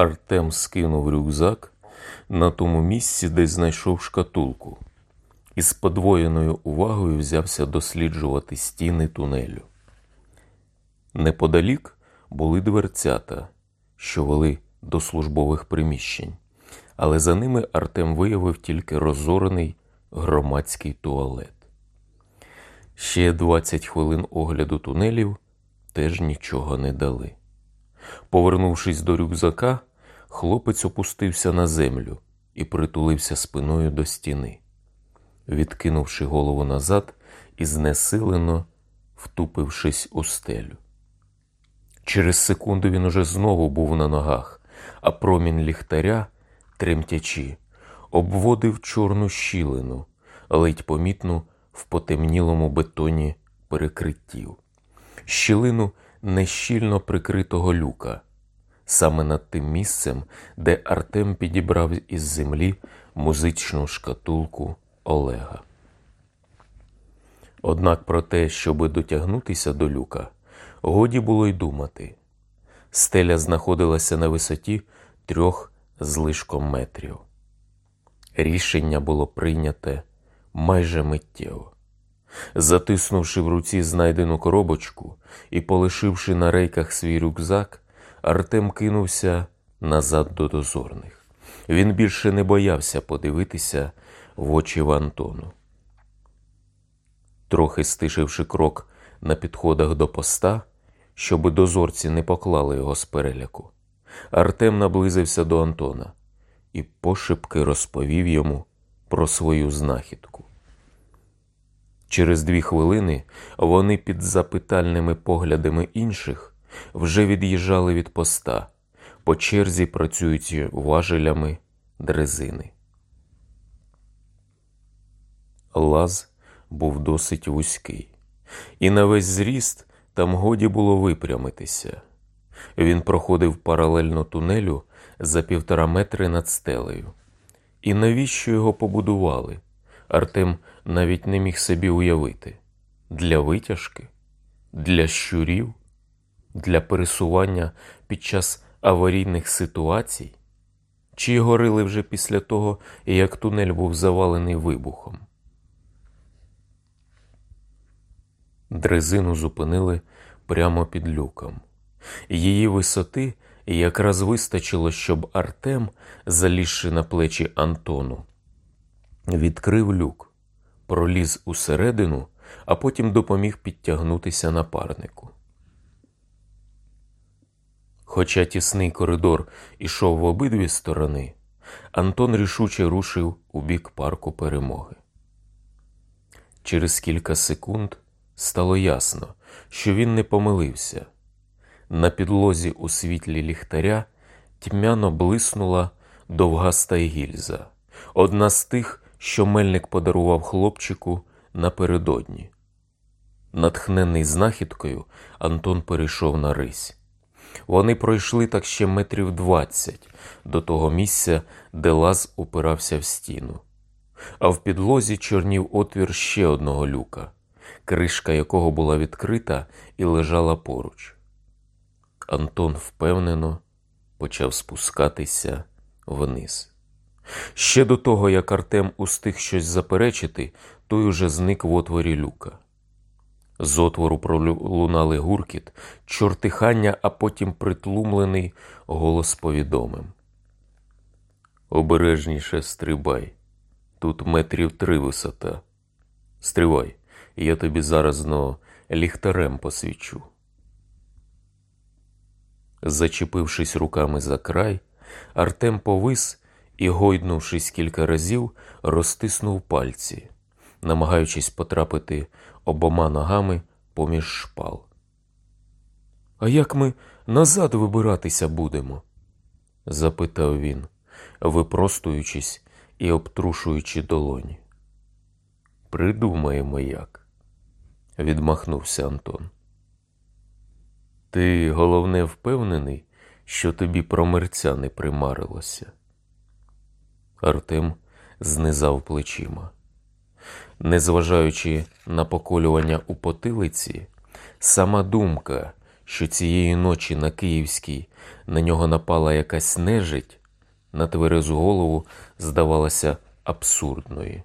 Артем скинув рюкзак на тому місці, де знайшов шкатулку, і з подвоєною увагою взявся досліджувати стіни тунелю. Неподалік були дверцята, що вели до службових приміщень, але за ними Артем виявив тільки розорений громадський туалет. Ще 20 хвилин огляду тунелів теж нічого не дали. Повернувшись до рюкзака, хлопець опустився на землю і притулився спиною до стіни, відкинувши голову назад і знесилено втупившись у стелю. Через секунду він уже знову був на ногах, а промінь ліхтаря, тремтячи, обводив чорну щілину, ледь помітну в потемнілому бетоні перекриттів, щілину нещільно прикритого люка, саме над тим місцем, де Артем підібрав із землі музичну шкатулку Олега. Однак про те, щоби дотягнутися до люка, годі було й думати. Стеля знаходилася на висоті трьох злишком метрів. Рішення було прийняте майже миттєво. Затиснувши в руці знайдену коробочку і полишивши на рейках свій рюкзак, Артем кинувся назад до дозорних. Він більше не боявся подивитися в очі в Антону. Трохи стишивши крок на підходах до поста, щоби дозорці не поклали його з переляку, Артем наблизився до Антона і пошепки розповів йому про свою знахідку. Через дві хвилини вони під запитальними поглядами інших вже від'їжджали від поста, по черзі працюючи важелями дрезини. Лаз був досить вузький, і на весь зріст там годі було випрямитися. Він проходив паралельно тунелю за півтора метри над стелею. І навіщо його побудували? Артем навіть не міг собі уявити для витяжки, для щурів, для пересування під час аварійних ситуацій, чи горили вже після того, як тунель був завалений вибухом. Дрезину зупинили прямо під люком. Її висоти якраз вистачило, щоб Артем, залізши на плечі Антону, відкрив люк, проліз усередину, а потім допоміг підтягнутися напарнику. Хоча тісний коридор ішов в обидві сторони, Антон рішуче рушив у бік парку перемоги. Через кілька секунд стало ясно, що він не помилився. На підлозі у світлі ліхтаря тьмяно блиснула довгаста гільза, одна з тих, що мельник подарував хлопчику напередодні. Натхнений знахідкою, Антон перейшов на рись. Вони пройшли так ще метрів двадцять до того місця, де лаз упирався в стіну, а в підлозі чорнів отвір ще одного люка, кришка якого була відкрита і лежала поруч. Антон впевнено почав спускатися вниз. Ще до того, як Артем устиг щось заперечити, той уже зник в отворі люка. З отвору пролунали гуркіт, чортихання, а потім притлумлений голос повідомим. Обережніше стрибай. Тут метрів три висота. Стривай, я тобі зараз но ліхтарем посвічу. Зачепившись руками за край, Артем повис і, гойднувшись кілька разів, розтиснув пальці, намагаючись потрапити обома ногами поміж шпал. А як ми назад вибиратися будемо? запитав він, випростуючись і обтрушуючи долоні. Придумаємо як, відмахнувся Антон. Ти, головне, впевнений, що тобі про мерця не примарилося. Артем знизав плечима. Незважаючи на поколювання у потилиці, сама думка, що цієї ночі на Київській на нього напала якась нежить, на тверезу голову здавалася абсурдною.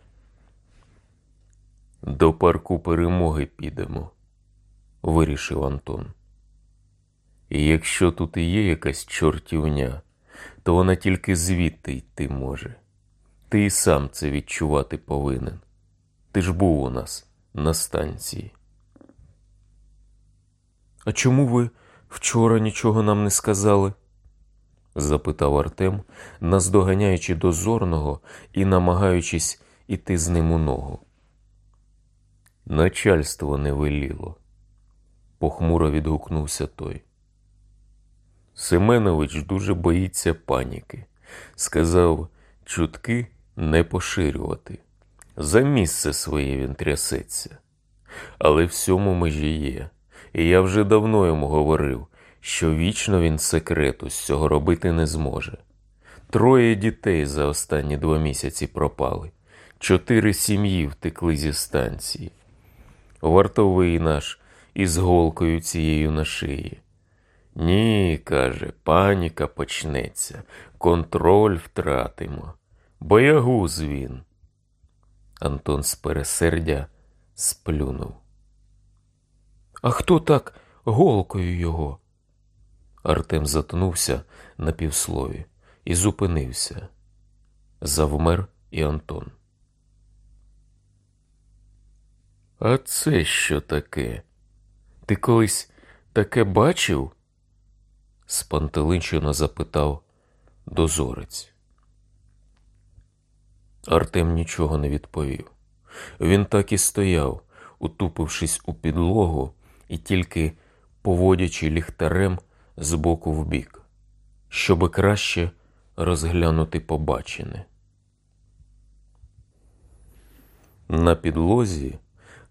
До парку перемоги підемо, вирішив Антон. І якщо тут і є якась чортівня, то вона тільки звідти йти може. Ти і сам це відчувати повинен. Ти ж був у нас на станції. А чому ви вчора нічого нам не сказали? запитав Артем, наздоганяючи дозорного і намагаючись іти з ним у ногу. Начальство не веліло, похмуро відгукнувся той. Семенович дуже боїться паніки. Сказав, чутки не поширювати. За місце своє він трясеться. Але всьому межі є. І я вже давно йому говорив, що вічно він секрету з цього робити не зможе. Троє дітей за останні два місяці пропали, чотири сім'ї втекли зі станції. Вартовий наш із голкою цією на шиї. Ні, каже, паніка почнеться, контроль втратимо. Боягуз він. Антон з пересердя сплюнув. А хто так голкою його? Артем затнувся на півслові і зупинився. Завмер і Антон. А це що таке? Ти колись таке бачив? спантеличено запитав дозорець. Артем нічого не відповів. Він так і стояв, утупившись у підлогу і тільки поводячи ліхтарем з боку в бік, щоби краще розглянути побачене. На підлозі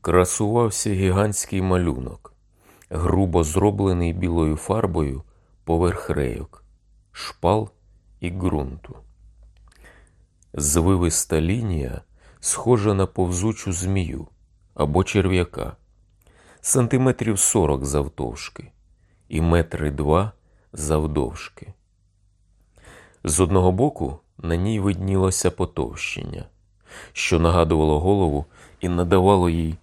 красувався гігантський малюнок, грубо зроблений білою фарбою поверх рейок, шпал і ґрунту. Звивиста лінія схожа на повзучу змію або черв'яка, сантиметрів сорок завтовшки і метри два завдовжки. З одного боку на ній виднілося потовщення, що нагадувало голову і надавало їй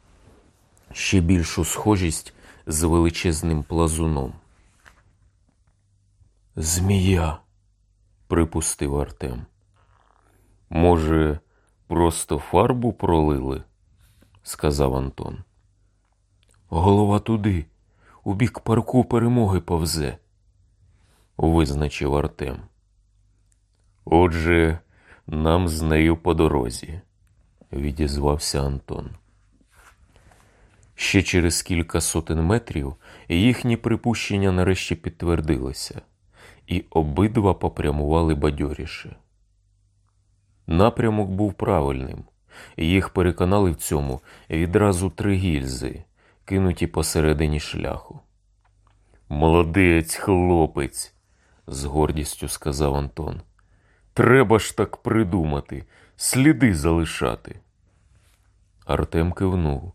ще більшу схожість з величезним плазуном. Змія, припустив Артем. Може, просто фарбу пролили? сказав Антон. Голова туди, у бік парку перемоги повзе, визначив Артем. Отже, нам з нею по дорозі, відізвався Антон. Ще через кілька сотень метрів їхні припущення нарешті підтвердилися, і обидва попрямували бадьоріше. Напрямок був правильним, їх переконали в цьому відразу три гільзи, кинуті посередині шляху. Молодець, хлопець, з гордістю сказав Антон. Треба ж так придумати, сліди залишати. Артем кивнув.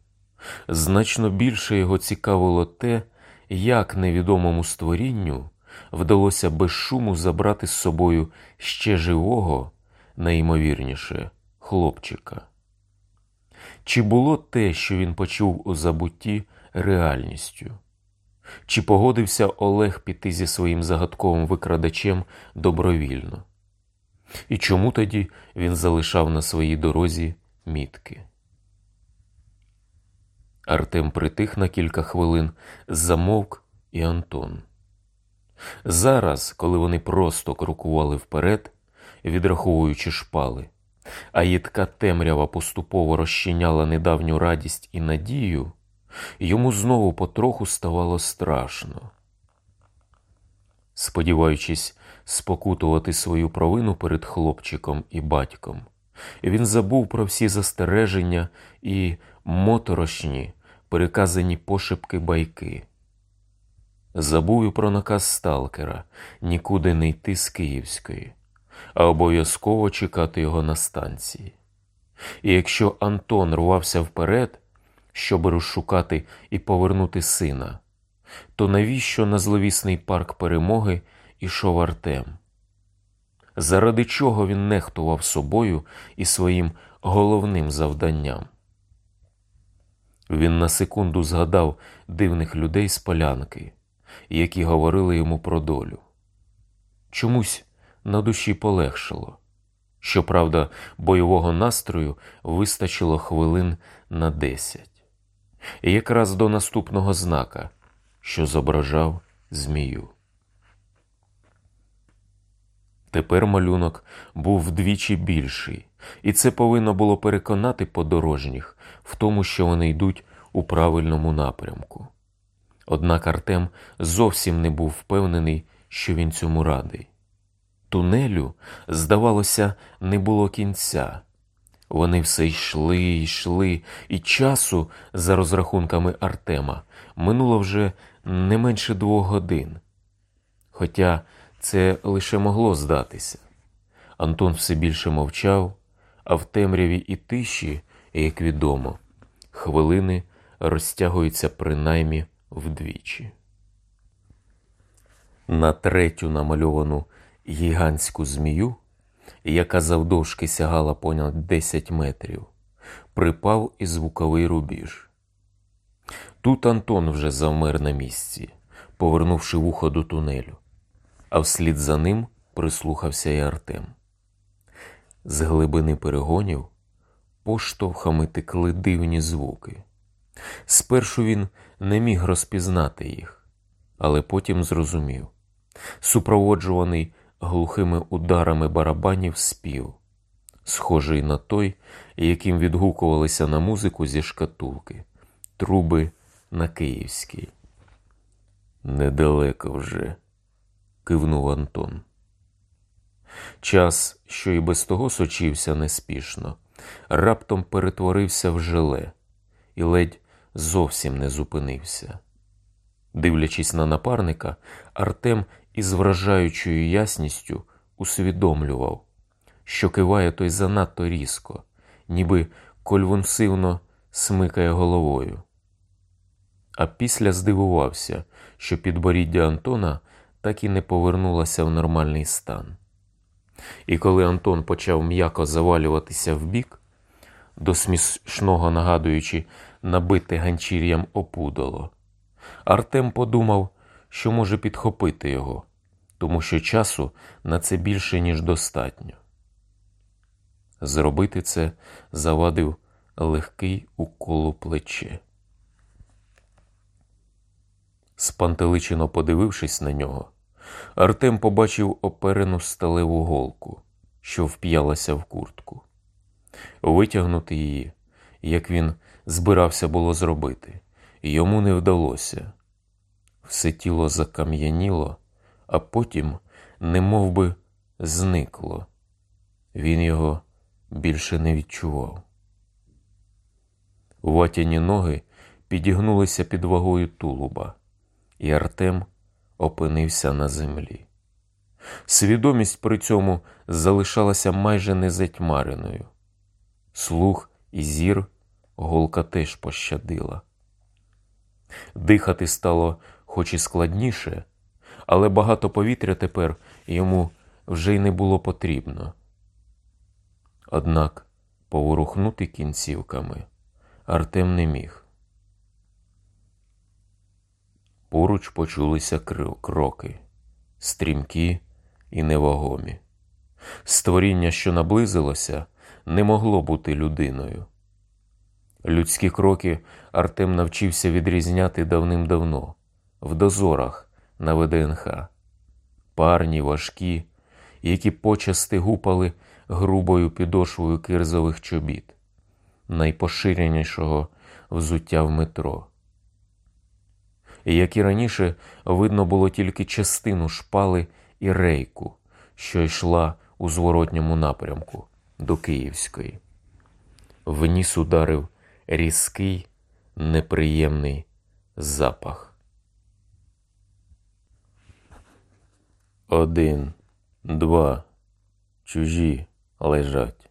Значно більше його цікавило те, як невідомому створінню вдалося без шуму забрати з собою ще живого, найімовірніше, хлопчика. Чи було те, що він почув у забутті, реальністю? Чи погодився Олег піти зі своїм загадковим викрадачем добровільно? І чому тоді він залишав на своїй дорозі мітки? Артем притих на кілька хвилин, замовк і Антон. Зараз, коли вони просто крокували вперед, відраховуючи шпали, а їдка темрява поступово розчиняла недавню радість і надію, йому знову потроху ставало страшно. Сподіваючись спокутувати свою провину перед хлопчиком і батьком, він забув про всі застереження і моторошні, переказані пошепки байки. Забув і про наказ сталкера нікуди не йти з Київської, а обов'язково чекати його на станції. І якщо Антон рвався вперед, щоб розшукати і повернути сина, то навіщо на зловісний парк перемоги ішов Артем? Заради чого він нехтував собою і своїм головним завданням? Він на секунду згадав дивних людей з полянки, які говорили йому про долю. Чомусь на душі полегшало. Щоправда, бойового настрою вистачило хвилин на десять. Якраз до наступного знака, що зображав змію. Тепер малюнок був вдвічі більший, і це повинно було переконати подорожніх в тому, що вони йдуть у правильному напрямку. Однак Артем зовсім не був впевнений, що він цьому радий. Тунелю, здавалося, не було кінця. Вони все йшли, йшли, і часу, за розрахунками Артема, минуло вже не менше двох годин. Хоча це лише могло здатися. Антон все більше мовчав, а в темряві і тиші, як відомо, хвилини розтягуються принаймні вдвічі. На третю намальовану гігантську змію, яка завдовжки сягала понад 10 метрів, припав і звуковий рубіж. Тут Антон вже завмер на місці, повернувши вухо до тунелю, а вслід за ним прислухався і Артем. З глибини перегонів поштовхами текли дивні звуки. Спершу він не міг розпізнати їх, але потім зрозумів супроводжуваний глухими ударами барабанів спів, схожий на той, яким відгукувалися на музику зі шкатулки, труби на київській. Недалеко вже, кивнув Антон. Час, що і без того сочився неспішно, раптом перетворився в желе і ледь зовсім не зупинився. Дивлячись на напарника, Артем із вражаючою ясністю усвідомлював, що киває той занадто різко, ніби конвульсивно смикає головою. А після здивувався, що підборіддя Антона так і не повернулося в нормальний стан. І коли Антон почав м'яко завалюватися вбік, до смішного нагадуючи набите ганчір'ям опудало, Артем подумав, що може підхопити його, тому що часу на це більше, ніж достатньо. Зробити це завадив легкий укол у плече. Спантеличено подивившись на нього, Артем побачив оперену сталеву голку, що вп'ялася в куртку. Витягнути її, як він збирався було зробити, йому не вдалося. Все тіло закам'яніло, а потім не би, зникло. Він його більше не відчував. Ватяні ноги підігнулися під вагою тулуба, і Артем опинився на землі. Свідомість при цьому залишалася майже незатьмареною. Слух і зір голка теж пощадила. Дихати стало хоч і складніше, але багато повітря тепер йому вже й не було потрібно. Однак поворухнути кінцівками Артем не міг. Поруч почулися кроки, стрімкі і невагомі. Створіння, що наблизилося, не могло бути людиною. Людські кроки Артем навчився відрізняти давним-давно, в дозорах на ВДНХ, парні важкі, які почасти гупали грубою підошвою кирзових чобіт, найпоширенішого взуття в метро. Як і раніше, видно було тільки частину шпали і рейку, що йшла у зворотньому напрямку до Київської. Вніс ударив різкий, неприємний запах. Один, два, чужі лежать,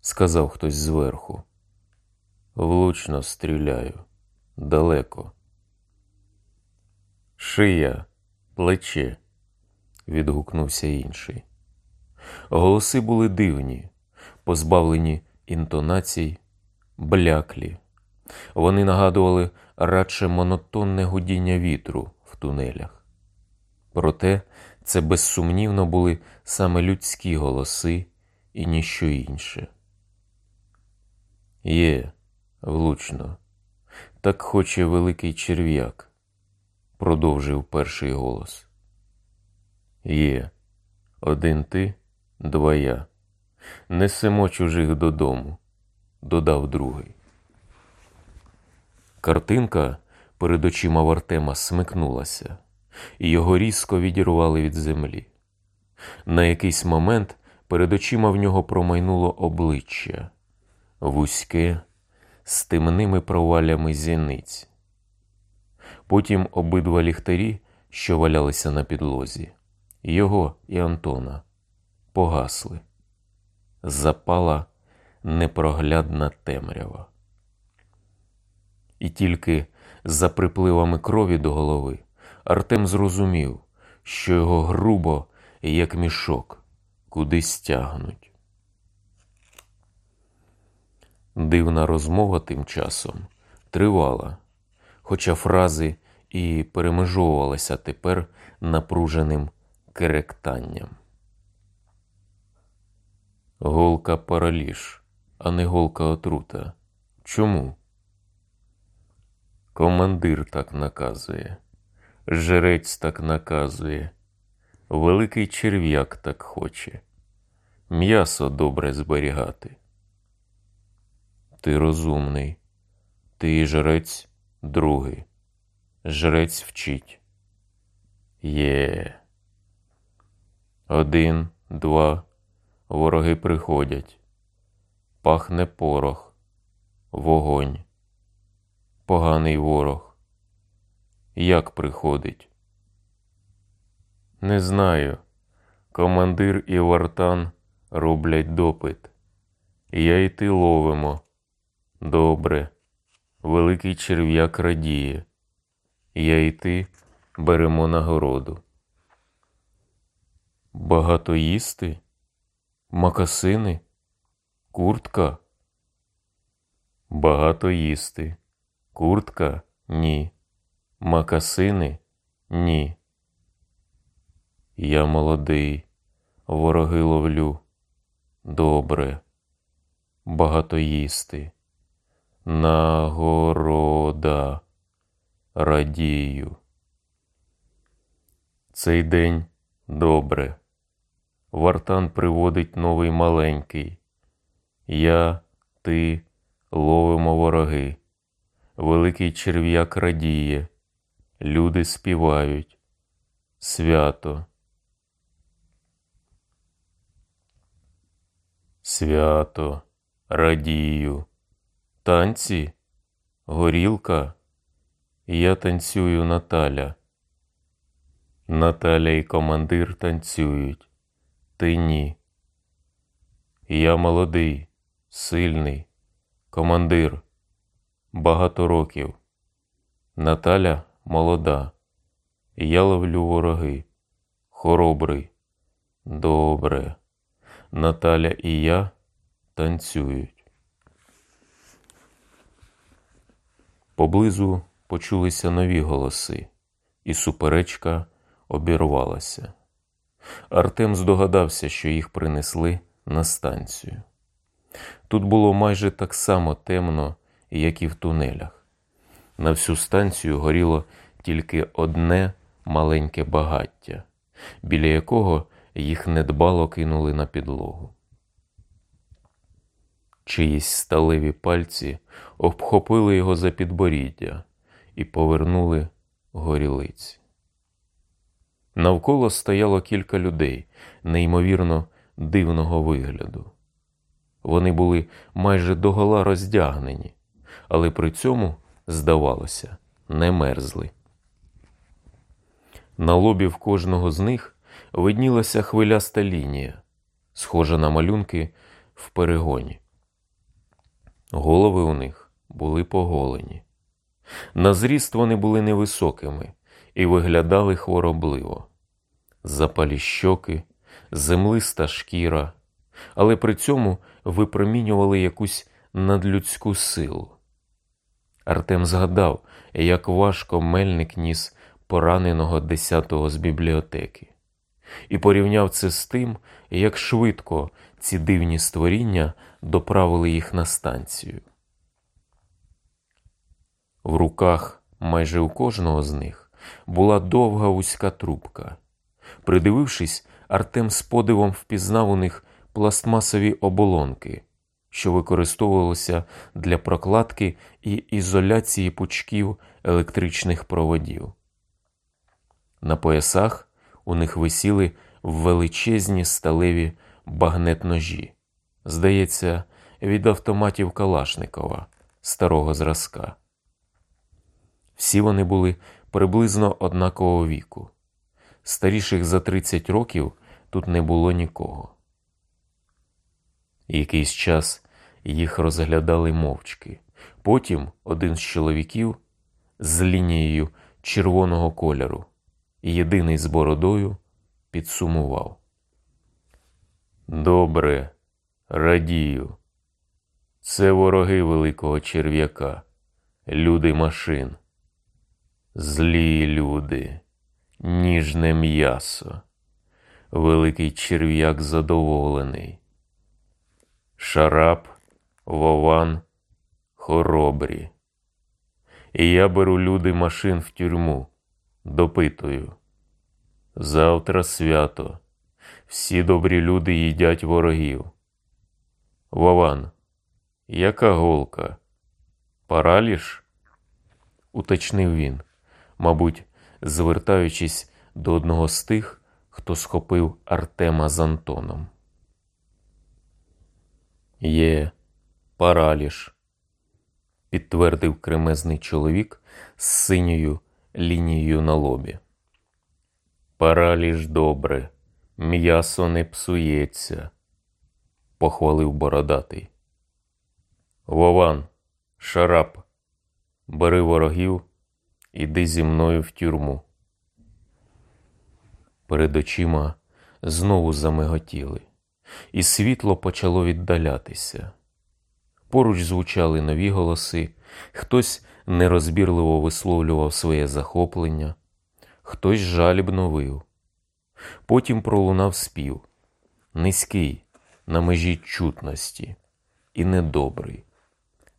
сказав хтось зверху. Влучно стріляю, далеко. Шия, плече, відгукнувся інший. Голоси були дивні, позбавлені інтонацій, бляклі. Вони нагадували радше монотонне гудіння вітру в тунелях. Проте це безсумнівно були саме людські голоси і ніщо інше. Є, влучно, так хоче великий черв'як, продовжив перший голос. Є, один ти, два я. Несемо чужих додому, додав другий. Картинка перед очима Вартема смикнулася, і його різко відірвали від землі. На якийсь момент перед очима в нього промайнуло обличчя вузьке, з темними провалями зіниць. Потім обидва ліхтарі, що валялися на підлозі, його і Антона, погасли. Запала непроглядна темрява. І тільки за припливами крові до голови Артем зрозумів, що його грубо, як мішок, кудись тягнуть. Дивна розмова тим часом тривала, хоча фрази і перемежовувалися тепер напруженим керектанням. Голка параліж, а не голка отрута. Чому? Командир так наказує, жрець так наказує, великий черв'як так хоче, м'ясо добре зберігати. Ти розумний, ти і жрець другий, жрець вчить. Є. Один, два, вороги приходять, пахне порох, вогонь поганий ворог. Як приходить? Не знаю. Командир і вартан роблять допит. Я й ти ловимо. Добре. Великий черв'як радіє. Я й ти беремо нагороду. Багато їсти? Макасини? Куртка? Багато їсти. Куртка ні. Макасини ні. Я молодий, вороги ловлю. Добре, багато їсти. Нагорода радію. Цей день добре. Вартан приводить новий маленький. Я, ти ловимо вороги. Великий черв'як радіє, люди співають. Свято. Свято, радію, танці, горілка. Я танцюю Наталя. Наталя і командир танцюють. Ти ні. Я молодий, сильний, командир багато років. Наталя молода. Я ловлю вороги. Хоробрий. Добре. Наталя і я танцюють. Поблизу почулися нові голоси, і суперечка обірвалася. Артем здогадався, що їх принесли на станцію. Тут було майже так само темно, як і в тунелях. На всю станцію горіло тільки одне маленьке багаття, біля якого їх недбало кинули на підлогу. Чиїсь сталеві пальці обхопили його за підборіддя і повернули горілиці. Навколо стояло кілька людей, неймовірно дивного вигляду. Вони були майже догола роздягнені, але при цьому, здавалося, не мерзли. На лобі в кожного з них виднілася хвиляста лінія, схожа на малюнки в перегоні. Голови у них були поголені. На зріст вони були невисокими і виглядали хворобливо, запалі щоки, землиста шкіра, але при цьому випромінювали якусь надлюдську силу. Артем згадав, як важко мельник ніс пораненого десятого з бібліотеки, і порівняв це з тим, як швидко ці дивні створіння доправили їх на станцію. В руках майже у кожного з них була довга вузька трубка. Придивившись, Артем з подивом впізнав у них пластмасові оболонки, що використовувалося для прокладки і ізоляції пучків електричних проводів. На поясах у них висіли величезні сталеві багнет-ножі, здається, від автоматів Калашникова старого зразка. Всі вони були приблизно однакового віку. Старіших за 30 років тут не було нікого. Якийсь час їх розглядали мовчки. Потім один з чоловіків з лінією червоного кольору, єдиний з бородою, підсумував. Добре, радію. Це вороги великого черв'яка, люди машин. Злі люди, ніжне м'ясо, великий черв'як задоволений. Шарап, Вован, хоробрі. І я беру люди машин в тюрму, допитую. Завтра свято. Всі добрі люди їдять ворогів. Вован, яка голка? Параліш? уточнив він, мабуть, звертаючись до одного з тих, хто схопив Артема з Антоном. Є параліш, підтвердив кремезний чоловік з синьою лінією на лобі. Параліш добре, м'ясо не псується, похвалив бородатий. Вован, шарап, бери ворогів, іди зі мною в тюрму. Перед очима знову замиготіли і світло почало віддалятися. Поруч звучали нові голоси, хтось нерозбірливо висловлював своє захоплення, хтось жалібно вив. Потім пролунав спів, низький, на межі чутності, і недобрий.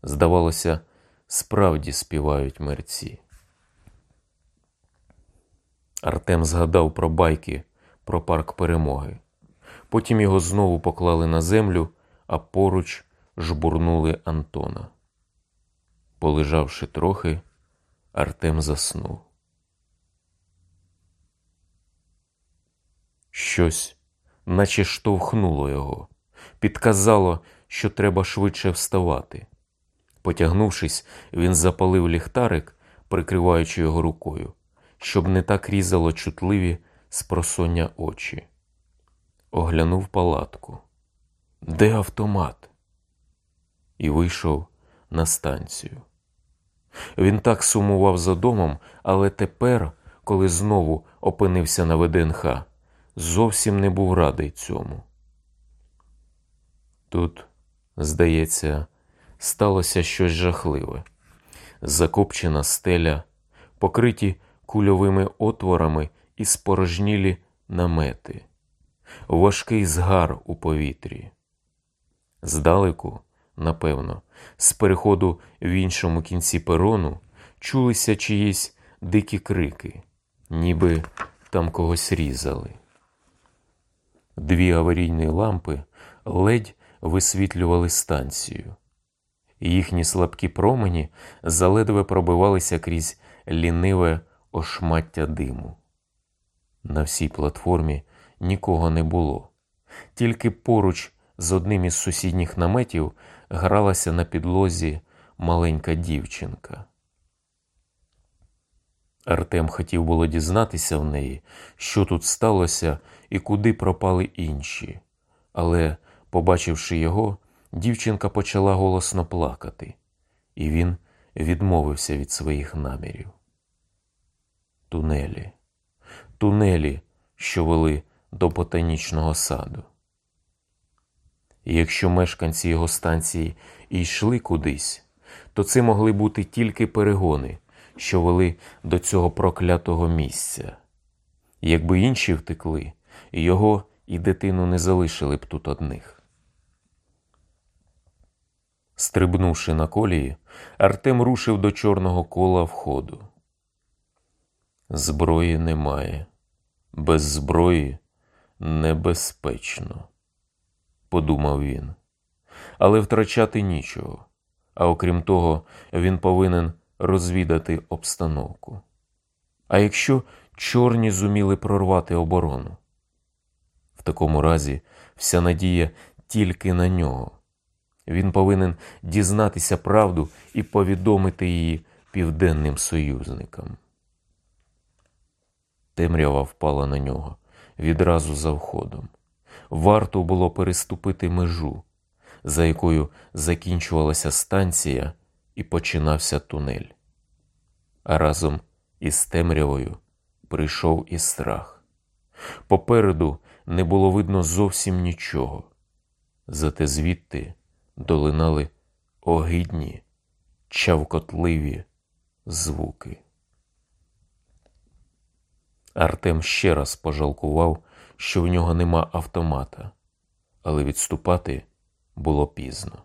Здавалося, справді співають мерці. Артем згадав про байки, про парк перемоги. Потім його знову поклали на землю, а поруч жбурнули Антона. Полежавши трохи, Артем заснув. Щось, наче штовхнуло його, підказало, що треба швидше вставати. Потягнувшись, він запалив ліхтарик, прикриваючи його рукою, щоб не так різало чутливі спросоння очі оглянув палатку. Де автомат? І вийшов на станцію. Він так сумував за домом, але тепер, коли знову опинився на ВДНХ, зовсім не був радий цьому. Тут, здається, сталося щось жахливе. Закопчена стеля, покриті кульовими отворами і спорожнілі намети важкий згар у повітрі. Здалеку, напевно, з переходу в іншому кінці перону чулися чиїсь дикі крики, ніби там когось різали. Дві аварійні лампи ледь висвітлювали станцію. Їхні слабкі промені заледве пробивалися крізь ліниве ошмаття диму. На всій платформі нікого не було, тільки поруч з одним із сусідніх наметів гралася на підлозі маленька дівчинка. Артем хотів було дізнатися в неї, що тут сталося і куди пропали інші, але, побачивши його, дівчинка почала голосно плакати, і він відмовився від своїх намірів. тунелі, тунелі, що вели до ботанічного саду. І якщо мешканці його станції і йшли кудись, то це могли бути тільки перегони, що вели до цього проклятого місця. Якби інші втекли, його і дитину не залишили б тут одних. Стрибнувши на колії, Артем рушив до чорного кола входу. Зброї немає, без зброї небезпечно, подумав він. Але втрачати нічого, а окрім того, він повинен розвідати обстановку. А якщо чорні зуміли прорвати оборону? В такому разі вся надія тільки на нього. Він повинен дізнатися правду і повідомити її південним союзникам. Темрява впала на нього відразу за входом. Варто було переступити межу, за якою закінчувалася станція і починався тунель. А разом із темрявою прийшов і страх. Попереду не було видно зовсім нічого, зате звідти долинали огидні, чавкотливі звуки. Артем ще раз пожалкував, що в нього нема автомата, але відступати було пізно.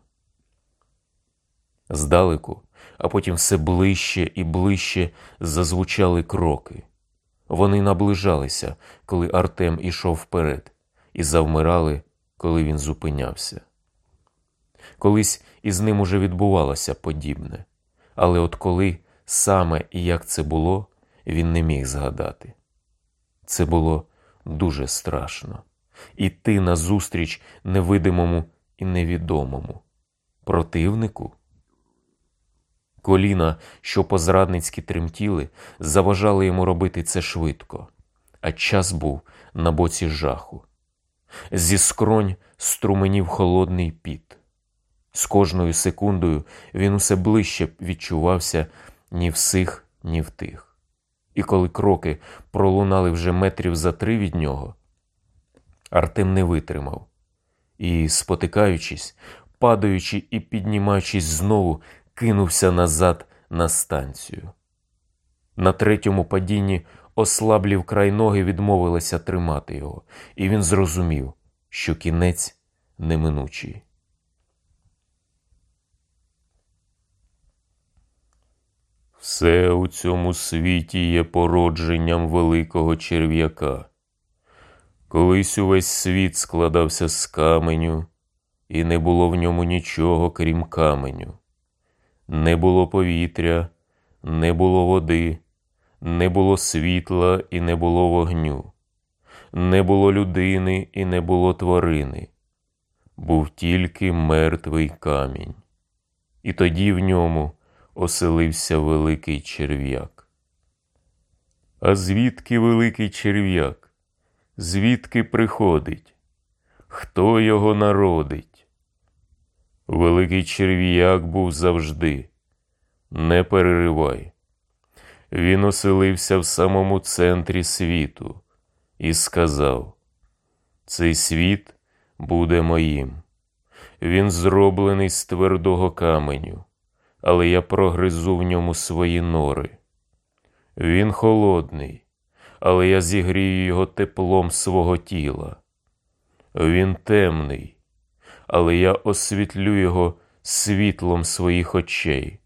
Здалеку, а потім все ближче і ближче зазвучали кроки. Вони наближалися, коли Артем ішов вперед, і завмирали, коли він зупинявся. Колись із ним уже відбувалося подібне, але от коли саме і як це було, він не міг згадати. Це було дуже страшно іти назустріч невидимому і невідомому противнику. Коліна, що позрадницьки тремтіли, заважали йому робити це швидко, а час був на боці жаху. Зі скронь струменів холодний піт. З кожною секундою він усе ближче відчувався ні в сих, ні в тих. І коли кроки пролунали вже метрів за три від нього, Артем не витримав і, спотикаючись, падаючи і піднімаючись знову, кинувся назад на станцію. На третьому падінні ослаблі вкрай ноги відмовилися тримати його, і він зрозумів, що кінець неминучий. Все у цьому світі є породженням великого черв'яка. Колись увесь світ складався з каменю, і не було в ньому нічого, крім каменю. Не було повітря, не було води, не було світла і не було вогню, не було людини і не було тварини. Був тільки мертвий камінь, і тоді в ньому оселився великий черв'як. А звідки великий черв'як? Звідки приходить? Хто його народить? Великий черв'як був завжди, не переривай. Він оселився в самому центрі світу і сказав: Цей світ буде моїм. Він зроблений з твердого каменю але я прогризу в ньому свої нори. Він холодний, але я зігрію його теплом свого тіла. Він темний, але я освітлю його світлом своїх очей.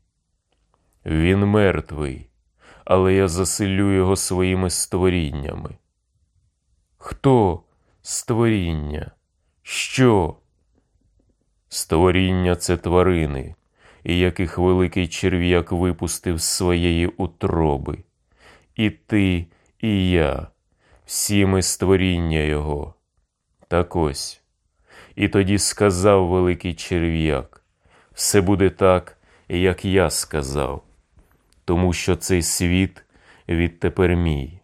Він мертвий, але я заселю його своїми створіннями. Хто створіння? Що? Створіння це тварини, яких великий черв'як випустив з своєї утроби. І ти, і я, всі ми створіння його. Так ось. І тоді сказав великий черв'як: все буде так, як я сказав, тому що цей світ відтепер мій.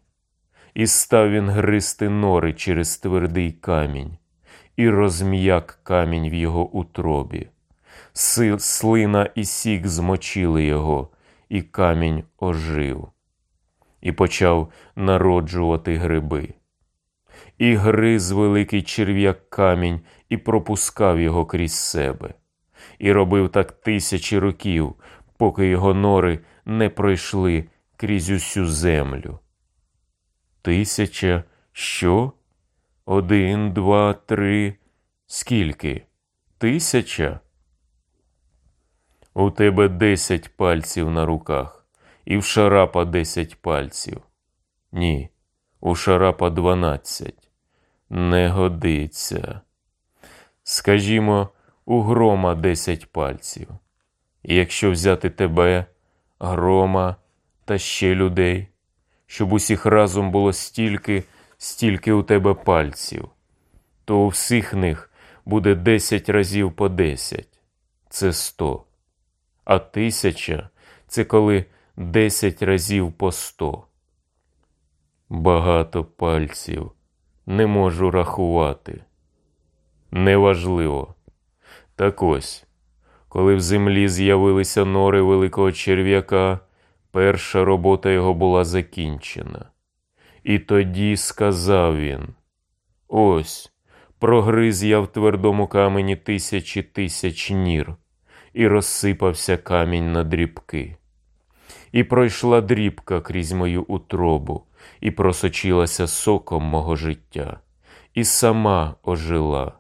І став він гристи нори через твердий камінь, і розм'як камінь в його утробі слина і сік змочили його, і камінь ожив. і почав народжувати гриби. І гриз великий черв'як камінь і пропускав його крізь себе, і робив так тисячі років, поки його нори не пройшли крізь усю землю. Тисяча що? Один, два, три. Скільки? Тисяча? У тебе десять пальців на руках, і в шарапа десять пальців. Ні, у шарапа дванадцять. Не годиться. Скажімо, у грома десять пальців. І якщо взяти тебе, грома та ще людей, щоб усіх разом було стільки, стільки у тебе пальців, то у всіх них буде десять разів по десять. Це сто. А тисяча це коли десять разів по сто. Багато пальців не можу рахувати. Неважливо. Так ось, коли в землі з'явилися нори великого черв'яка, перша робота його була закінчена. І тоді сказав він: Ось, прогриз я в твердому камені тисячі тисяч нір, і розсипався камінь на дрібки. І пройшла дрібка крізь мою утробу, і просочилася соком мого життя, і сама ожила.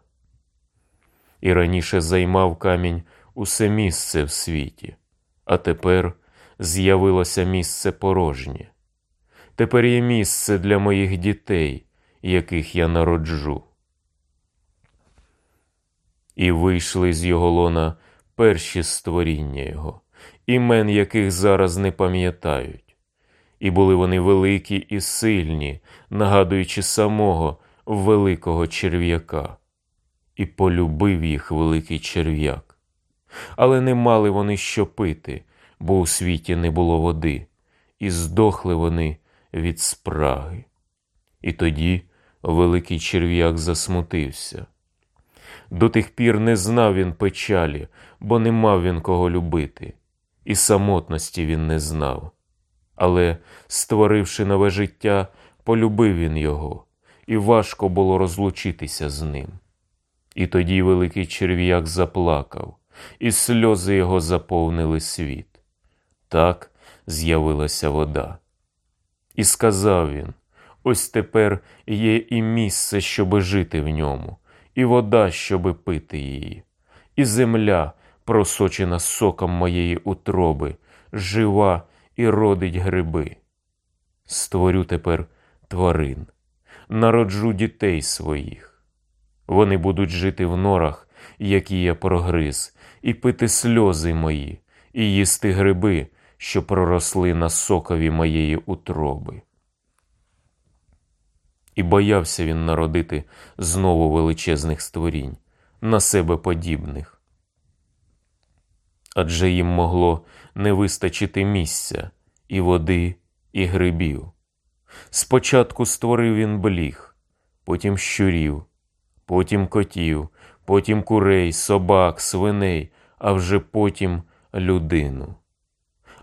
І раніше займав камінь усе місце в світі, а тепер з'явилося місце порожнє. Тепер є місце для моїх дітей, яких я народжу. І вийшли з його лона перші створіння його, імен яких зараз не пам'ятають, і були вони великі і сильні, нагадуючи самого великого черв'яка, і полюбив їх великий черв'як. Але не мали вони що пити, бо у світі не було води, і здохли вони від спраги. І тоді великий черв'як засмутився. До тих пір не знав він печалі, бо не мав він кого любити, і самотності він не знав. Але, створивши нове життя, полюбив він його, і важко було розлучитися з ним. І тоді великий черв'як заплакав, і сльози його заповнили світ. Так з'явилася вода. І сказав він: ось тепер є і місце, щоби жити в ньому, і вода, щоби пити її, і земля, просочена соком моєї утроби, жива і родить гриби. Створю тепер тварин, народжу дітей своїх. Вони будуть жити в норах, які я прогриз, і пити сльози мої, і їсти гриби, що проросли на сокові моєї утроби. І боявся він народити знову величезних створінь, на себе подібних. Адже їм могло не вистачити місця і води, і грибів. Спочатку створив він бліг, потім щурів, потім котів, потім курей, собак, свиней, а вже потім людину.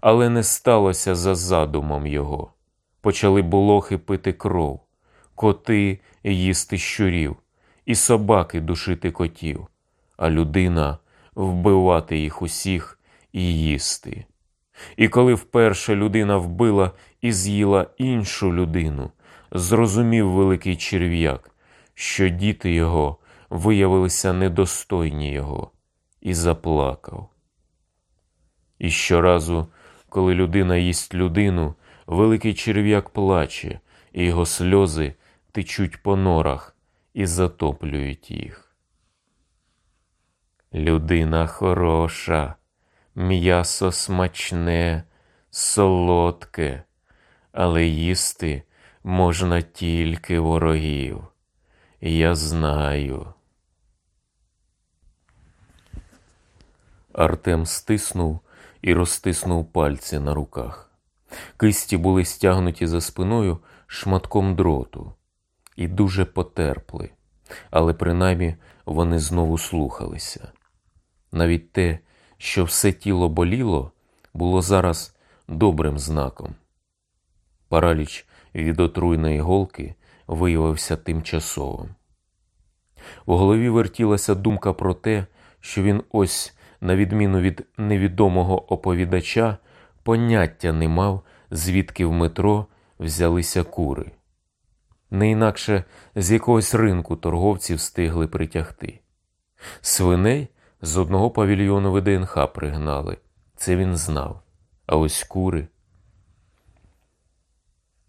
Але не сталося за задумом його. Почали булохи пити кров, коти їсти щурів, і собаки душити котів, а людина вбивати їх усіх і їсти. І коли вперше людина вбила і з'їла іншу людину, зрозумів великий черв'як, що діти його виявилися недостойні його, і заплакав. І щоразу, коли людина їсть людину, великий черв'як плаче, і його сльози течуть по норах і затоплюють їх. Людина хороша, м'ясо смачне, солодке, але їсти можна тільки ворогів. Я знаю. Артем стиснув і розтиснув пальці на руках. Кисті були стягнуті за спиною шматком дроту і дуже потерпли, але принаймні вони знову слухалися. Навіть те, що все тіло боліло, було зараз добрим знаком. Параліч від отруйної голки виявився тимчасовим. У голові вертілася думка про те, що він ось, на відміну від невідомого оповідача, поняття не мав, звідки в метро взялися кури. Не інакше з якогось ринку торговці встигли притягти. Свиней з одного павільйону ВДНХ пригнали, це він знав. А ось кури.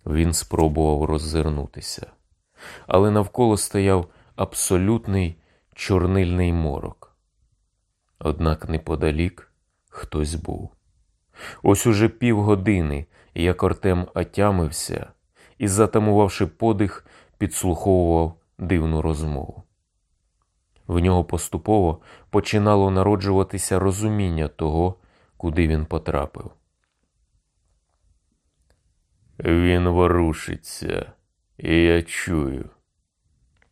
Він спробував роззирнутися, але навколо стояв абсолютний чорнильний морок. Однак неподалік хтось був. Ось уже півгодини, як Артем отямився і, затамувавши подих, підслуховував дивну розмову. В нього поступово починало народжуватися розуміння того, куди він потрапив. Він ворушиться, і я чую,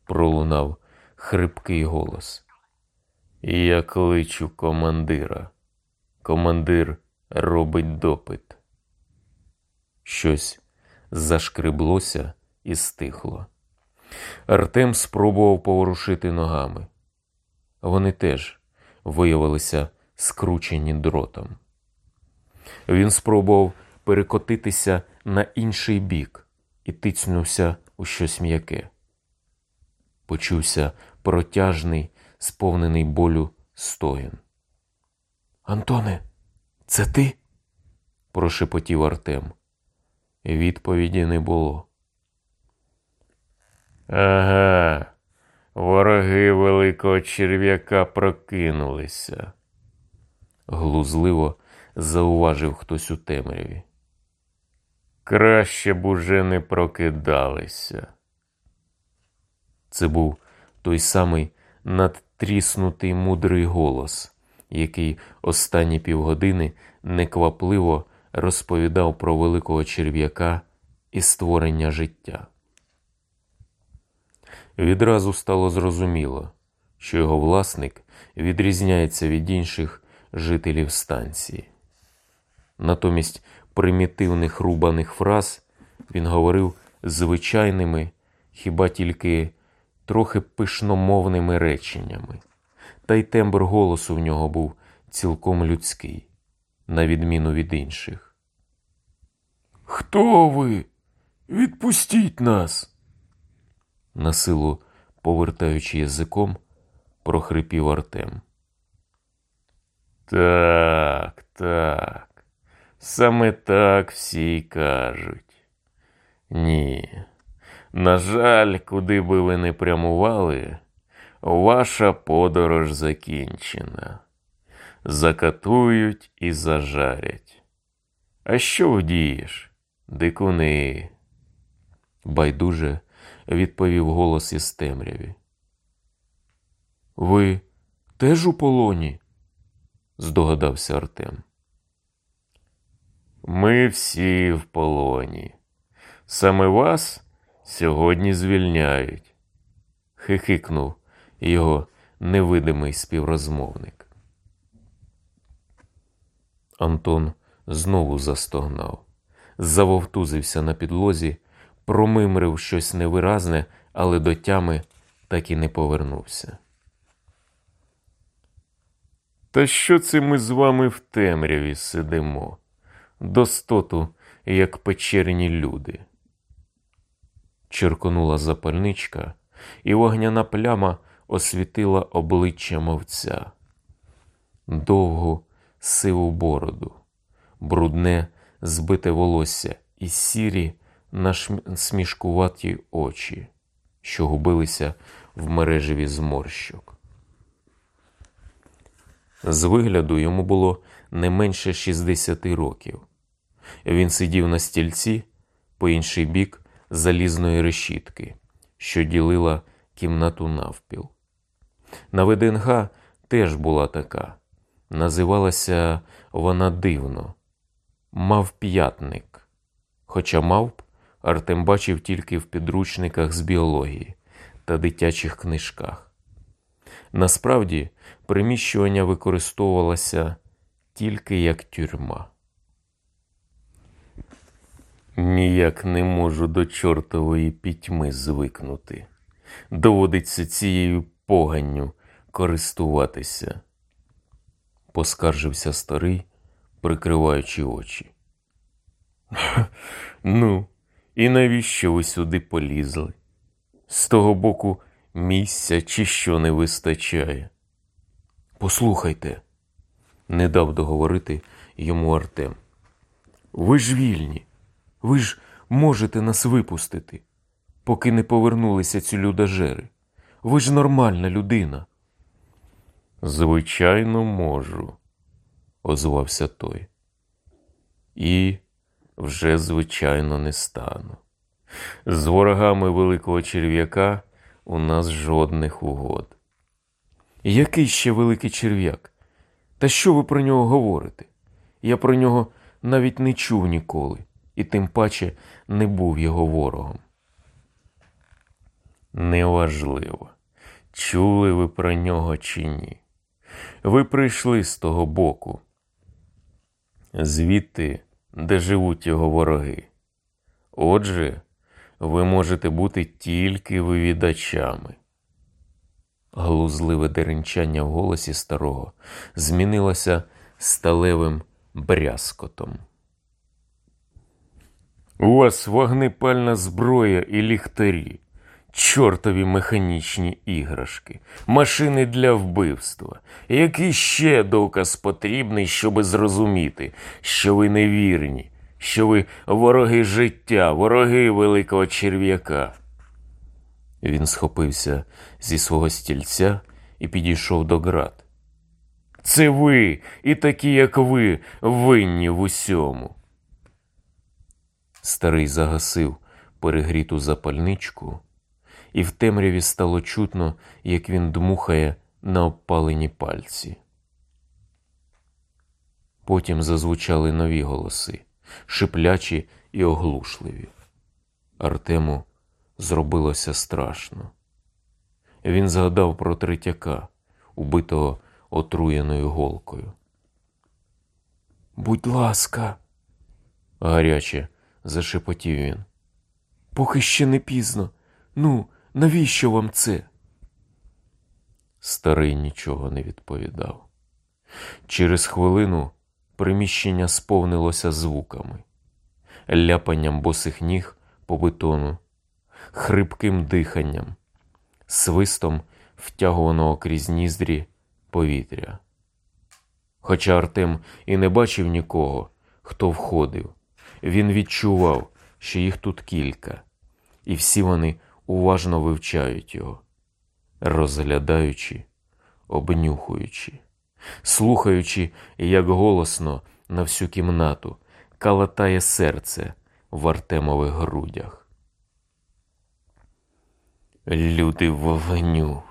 пролунав хрипкий голос. Я кличу командира. Командир робить допит. Щось зашкреблося і стихло. Артем спробував поворушити ногами. Вони теж виявилися скручені дротом. Він спробував перекотитися на інший бік і тицнувся у щось м'яке. Почувся протяжний, сповнений болю стогін. Антоне, це ти? прошепотів Артем. Відповіді не було. Ага, вороги великого черв'яка прокинулися, глузливо зауважив хтось у темряві. Краще б уже не прокидалися. Це був той самий надтріснутий мудрий голос, який останні півгодини неквапливо розповідав про великого черв'яка і створення життя. Відразу стало зрозуміло, що його власник відрізняється від інших жителів станції. Натомість примітивних рубаних фраз він говорив звичайними, хіба тільки трохи пишномовними реченнями, та й тембр голосу в нього був цілком людський, на відміну від інших. Хто ви? Відпустіть нас. Насилу повертаючи язиком, прохрипів Артем. Так, так, саме так всі й кажуть. Ні. На жаль, куди би ви не прямували, ваша подорож закінчена. Закатують і зажарять. А що вдієш, дикуни? Байдуже відповів голос із темряві. Ви теж у полоні? здогадався Артем. Ми всі в полоні. Саме вас сьогодні звільняють, хихикнув його невидимий співрозмовник. Антон знову застогнав, завовтузився на підлозі, промимрив щось невиразне, але до тями так і не повернувся. Та що це ми з вами в темряві сидимо? Достоту, як печерні люди. Черконула запальничка, і вогняна пляма освітила обличчя мовця, довгу сиву бороду, брудне, збите волосся і сірі насмішкуваті очі, що губилися в мережеві зморщок. З вигляду йому було не менше 60 років. Він сидів на стільці по інший бік залізної решітки, що ділила кімнату навпіл. На ВДНГ теж була така. Називалася вона дивно мавп'ятник. Хоча мавп Артем бачив тільки в підручниках з біології та дитячих книжках. Насправді, приміщування використовувалося тільки як тюрма. Ніяк не можу до чортової пітьми звикнути. Доводиться цією поганню користуватися, поскаржився старий, прикриваючи очі. Ну, і навіщо ви сюди полізли? З того боку місця чи що не вистачає. Послухайте, не дав договорити йому Артем. Ви ж вільні, ви ж можете нас випустити, поки не повернулися ці людожери. Ви ж нормальна людина. Звичайно, можу, озвався той. І вже, звичайно, не стану. З ворогами великого черв'яка у нас жодних угод. Який ще великий черв'як? Та що ви про нього говорите? Я про нього навіть не чув ніколи, і тим паче не був його ворогом. Неважливо, чули ви про нього чи ні. Ви прийшли з того боку, звідти, де живуть його вороги. Отже, ви можете бути тільки вивідачами. Глузливе деренчання в голосі старого змінилося сталевим брязкотом. У вас вогнепальна зброя і ліхтарі, чортові механічні іграшки, машини для вбивства. Який ще доказ потрібний, щоби зрозуміти, що ви невірні, що ви вороги життя, вороги великого черв'яка? Він схопився зі свого стільця і підійшов до град. Це ви і такі, як ви, винні в усьому. Старий загасив перегріту запальничку, і в темряві стало чутно, як він дмухає на обпалені пальці. Потім зазвучали нові голоси, шиплячі і оглушливі. Артему зробилося страшно. Він згадав про третяка, убитого отруєною голкою. Будь ласка, гаряче зашепотів він. Поки ще не пізно. Ну, навіщо вам це? Старий нічого не відповідав. Через хвилину приміщення сповнилося звуками, ляпанням босих ніг по бетону, хрипким диханням, свистом втягуваного крізь ніздрі повітря. Хоча Артем і не бачив нікого, хто входив, він відчував, що їх тут кілька, і всі вони уважно вивчають його, розглядаючи, обнюхуючи, слухаючи, як голосно на всю кімнату калатає серце в Артемових грудях. Люди вогню,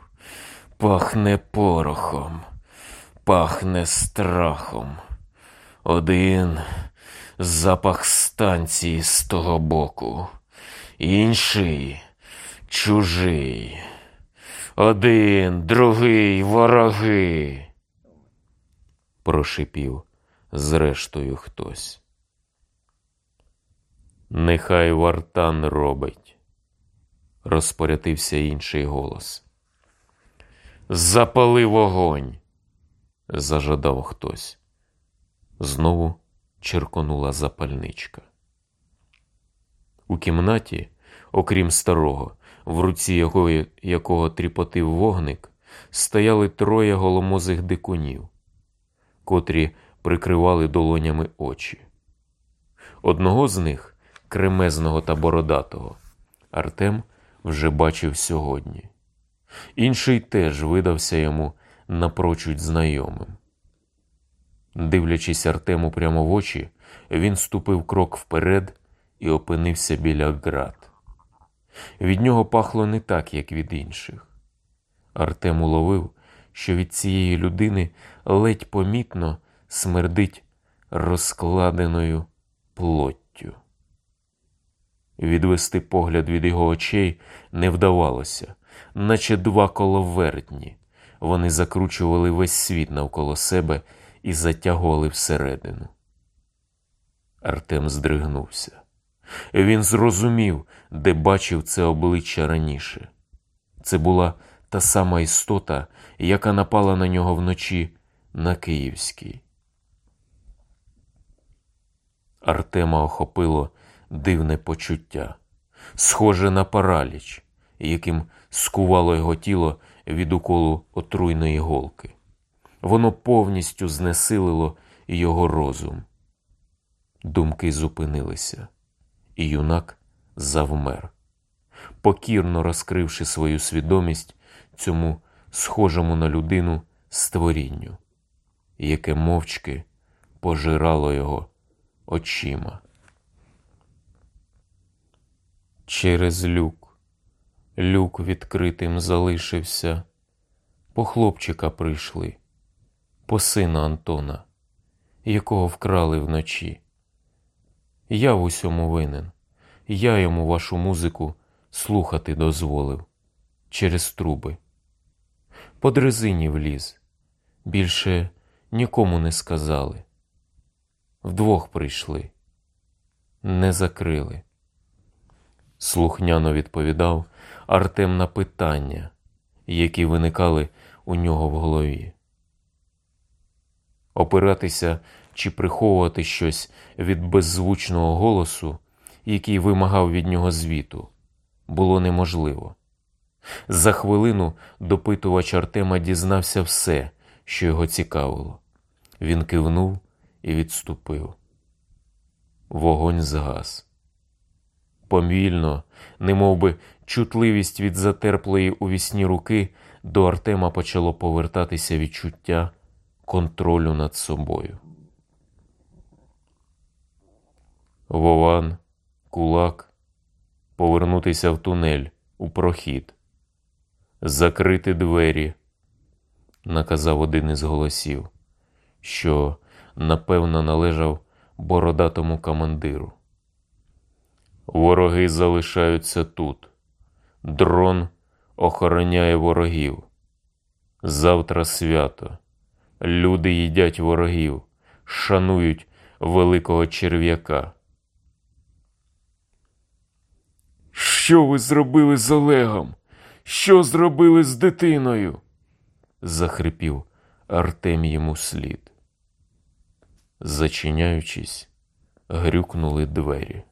пахне порохом, пахне страхом. Один запах станції з того боку, інший чужий. Один, другий вороги. Прошипів зрештою хтось. Нехай вартан робить, розпорядився інший голос. Запали вогонь, зажадав хтось. Знову черконула запальничка. У кімнаті, окрім старого, в руці якої, якого тріпотив вогник, стояли троє голомозих дикунів, котрі прикривали долонями очі. Одного з них, кремезного та бородатого, Артем вже бачив сьогодні. Інший теж видався йому напрочудь знайомим. Дивлячись Артему прямо в очі, він ступив крок вперед і опинився біля град. Від нього пахло не так, як від інших. Артем уловив, що від цієї людини ледь помітно смердить розкладеною плоттю. Відвести погляд від його очей не вдавалося, наче два коловертні. Вони закручували весь світ навколо себе і затягували всередину. Артем здригнувся. Він зрозумів, де бачив це обличчя раніше. Це була та сама істота, яка напала на нього вночі на Київській. Артема охопило дивне почуття, схоже на параліч, яким скувало його тіло від уколу отруйної голки. Воно повністю знесилило його розум. Думки зупинилися, і юнак завмер, покірно розкривши свою свідомість цьому схожому на людину створінню, яке мовчки пожирало його очима. Через люк, люк відкритим залишився. По хлопчика прийшли, по сина Антона, якого вкрали вночі. Я в усьому винен, я йому вашу музику слухати дозволив через труби. По дрезині вліз, більше нікому не сказали. Вдвох прийшли, не закрили. Слухняно відповідав Артем на питання, які виникали у нього в голові. Опиратися чи приховувати щось від беззвучного голосу, який вимагав від нього звіту, було неможливо. За хвилину допитувач Артема дізнався все, що його цікавило. Він кивнув і відступив. Вогонь згас. Помільно, немовби чутливість від затерплої у вісні руки, до Артема почало повертатися відчуття контролю над собою. Вован, кулак, повернутися в тунель, у прохід, закрити двері, наказав один із голосів, що напевно належав бородатому командиру. Вороги залишаються тут. Дрон охороняє ворогів. Завтра свято. Люди їдять ворогів, шанують великого черв'яка. Що ви зробили з Олегом? Що зробили з дитиною? захрипів Артем йому слід. Зачиняючись, грюкнули двері.